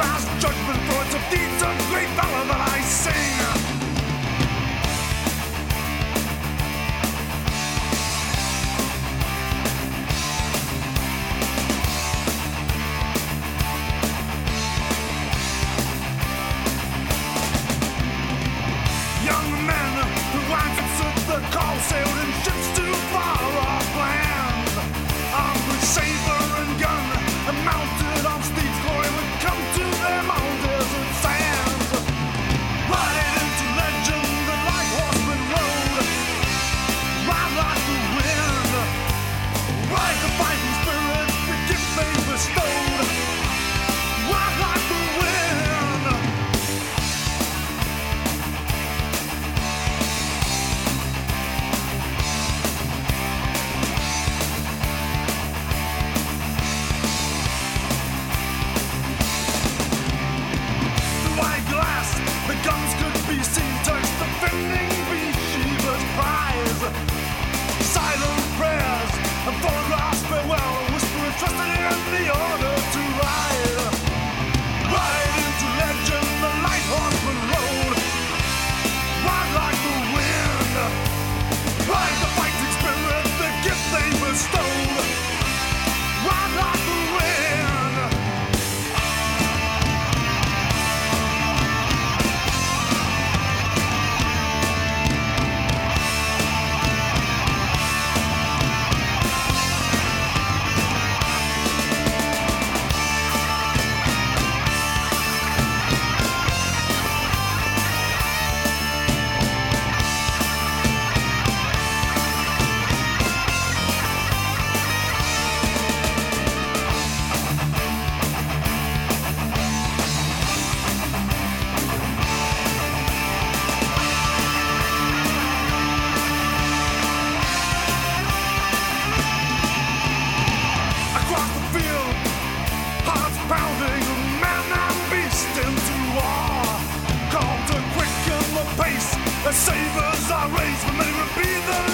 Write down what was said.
past judgment thoughts of deeds of great valor that I sing. Young men who answered the call sailed in ships be the